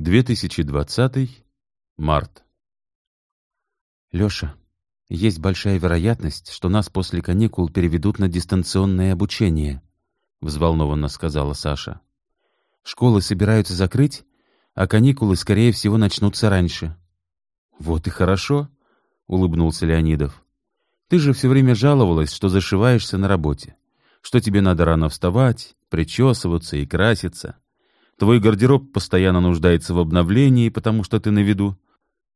2020. Март. Лёша, есть большая вероятность, что нас после каникул переведут на дистанционное обучение, взволнованно сказала Саша. Школы собираются закрыть, а каникулы, скорее всего, начнутся раньше. Вот и хорошо, улыбнулся Леонидов. Ты же все время жаловалась, что зашиваешься на работе, что тебе надо рано вставать, причесываться и краситься. Твой гардероб постоянно нуждается в обновлении, потому что ты на виду.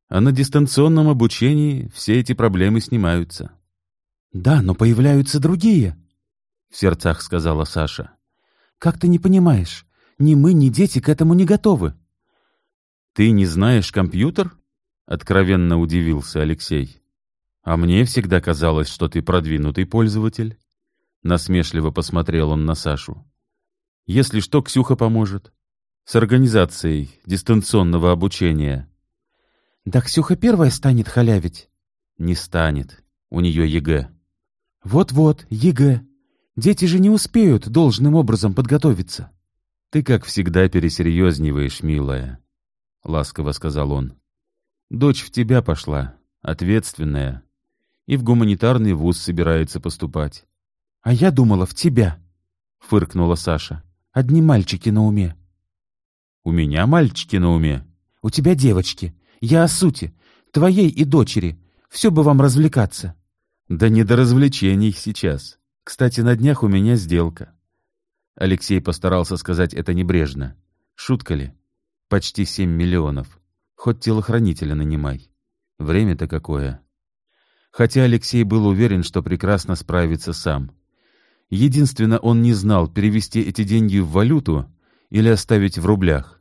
А на дистанционном обучении все эти проблемы снимаются. — Да, но появляются другие, — в сердцах сказала Саша. — Как ты не понимаешь? Ни мы, ни дети к этому не готовы. — Ты не знаешь компьютер? — откровенно удивился Алексей. — А мне всегда казалось, что ты продвинутый пользователь. Насмешливо посмотрел он на Сашу. — Если что, Ксюха поможет с организацией дистанционного обучения. Да Ксюха первая станет халявить? Не станет. У нее ЕГЭ. Вот-вот, ЕГЭ. Дети же не успеют должным образом подготовиться. Ты, как всегда, пересерьезниваешь, милая, — ласково сказал он. Дочь в тебя пошла, ответственная, и в гуманитарный вуз собирается поступать. — А я думала, в тебя, — фыркнула Саша. — Одни мальчики на уме. У меня мальчики на уме. У тебя девочки. Я о сути. Твоей и дочери. Все бы вам развлекаться. Да не до развлечений сейчас. Кстати, на днях у меня сделка. Алексей постарался сказать это небрежно. Шутка ли? Почти семь миллионов. Хоть телохранителя нанимай. Время-то какое. Хотя Алексей был уверен, что прекрасно справится сам. Единственно, он не знал, перевести эти деньги в валюту или оставить в рублях.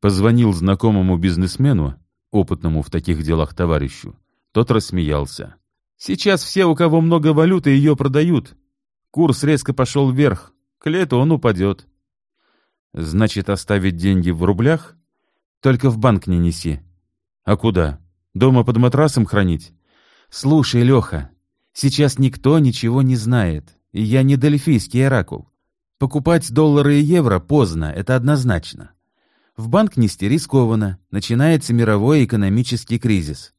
Позвонил знакомому бизнесмену, опытному в таких делах товарищу. Тот рассмеялся. «Сейчас все, у кого много валюты, ее продают. Курс резко пошел вверх. К лету он упадет». «Значит, оставить деньги в рублях? Только в банк не неси». «А куда? Дома под матрасом хранить?» «Слушай, Леха, сейчас никто ничего не знает, и я не дельфийский оракул. Покупать доллары и евро поздно, это однозначно. В банк нести рискованно, начинается мировой экономический кризис.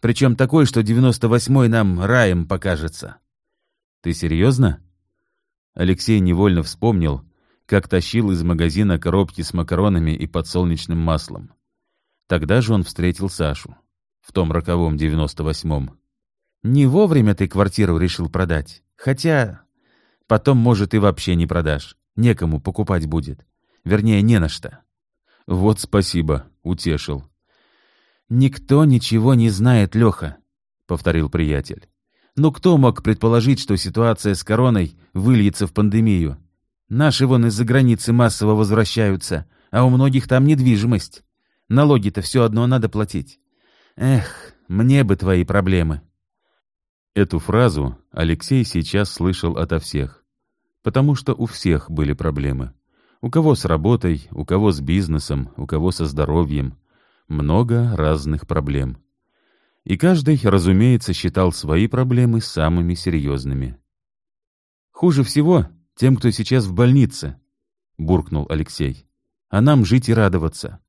Причем такой, что 98-й нам раем покажется. Ты серьезно? Алексей невольно вспомнил, как тащил из магазина коробки с макаронами и подсолнечным маслом. Тогда же он встретил Сашу, в том роковом 98-м. Не вовремя ты квартиру решил продать, хотя Потом, может, и вообще не продашь. Некому покупать будет. Вернее, не на что. Вот спасибо, утешил. Никто ничего не знает, Леха, повторил приятель. Ну кто мог предположить, что ситуация с короной выльется в пандемию? Наши вон из-за границы массово возвращаются, а у многих там недвижимость. Налоги-то все одно надо платить. Эх, мне бы твои проблемы. Эту фразу Алексей сейчас слышал ото всех потому что у всех были проблемы. У кого с работой, у кого с бизнесом, у кого со здоровьем. Много разных проблем. И каждый, разумеется, считал свои проблемы самыми серьезными. «Хуже всего тем, кто сейчас в больнице», — буркнул Алексей. «А нам жить и радоваться».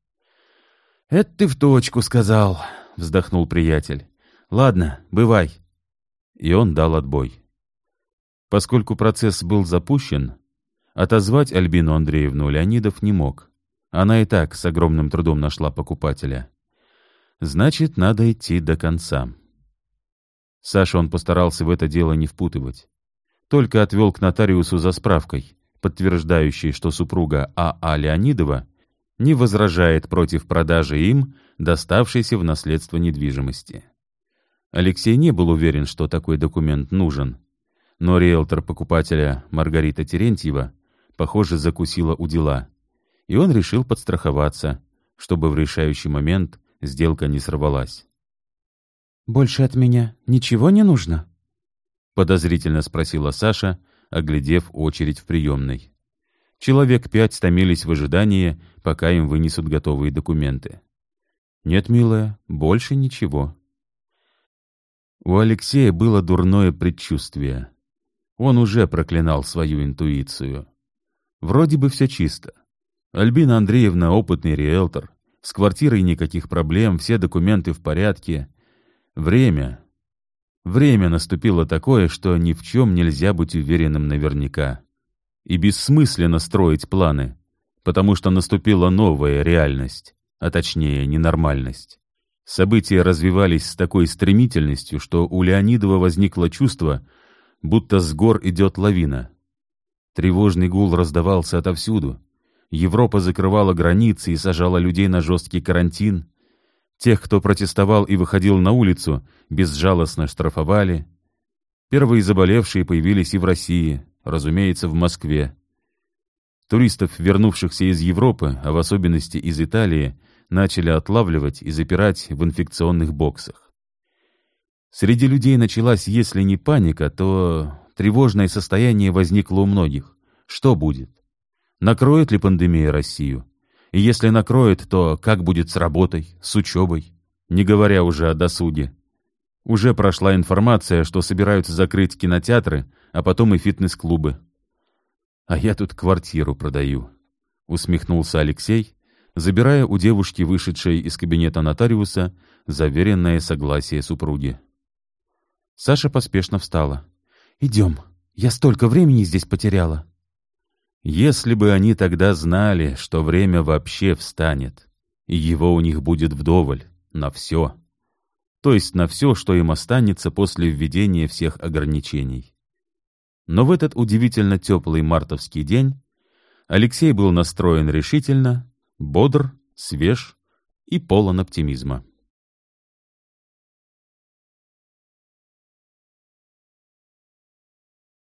«Это ты в точку сказал», — вздохнул приятель. «Ладно, бывай». И он дал отбой. Поскольку процесс был запущен, отозвать Альбину Андреевну Леонидов не мог. Она и так с огромным трудом нашла покупателя. Значит, надо идти до конца. Саша он постарался в это дело не впутывать. Только отвел к нотариусу за справкой, подтверждающей, что супруга А.А. Леонидова не возражает против продажи им доставшейся в наследство недвижимости. Алексей не был уверен, что такой документ нужен, но риэлтор покупателя Маргарита Терентьева, похоже, закусила у дела, и он решил подстраховаться, чтобы в решающий момент сделка не сорвалась. «Больше от меня ничего не нужно?» — подозрительно спросила Саша, оглядев очередь в приемной. Человек пять томились в ожидании, пока им вынесут готовые документы. «Нет, милая, больше ничего». У Алексея было дурное предчувствие. Он уже проклинал свою интуицию. Вроде бы все чисто. Альбина Андреевна опытный риэлтор, С квартирой никаких проблем, все документы в порядке. Время. Время наступило такое, что ни в чем нельзя быть уверенным наверняка. И бессмысленно строить планы, потому что наступила новая реальность, а точнее ненормальность. События развивались с такой стремительностью, что у Леонидова возникло чувство, будто с гор идет лавина. Тревожный гул раздавался отовсюду. Европа закрывала границы и сажала людей на жесткий карантин. Тех, кто протестовал и выходил на улицу, безжалостно штрафовали. Первые заболевшие появились и в России, разумеется, в Москве. Туристов, вернувшихся из Европы, а в особенности из Италии, начали отлавливать и запирать в инфекционных боксах. Среди людей началась, если не паника, то тревожное состояние возникло у многих. Что будет? Накроет ли пандемия Россию? И если накроет, то как будет с работой, с учебой? Не говоря уже о досуге. Уже прошла информация, что собираются закрыть кинотеатры, а потом и фитнес-клубы. «А я тут квартиру продаю», — усмехнулся Алексей, забирая у девушки, вышедшей из кабинета нотариуса, заверенное согласие супруги. Саша поспешно встала. «Идем, я столько времени здесь потеряла». Если бы они тогда знали, что время вообще встанет, и его у них будет вдоволь, на все. То есть на все, что им останется после введения всех ограничений. Но в этот удивительно теплый мартовский день Алексей был настроен решительно бодр, свеж и полон оптимизма.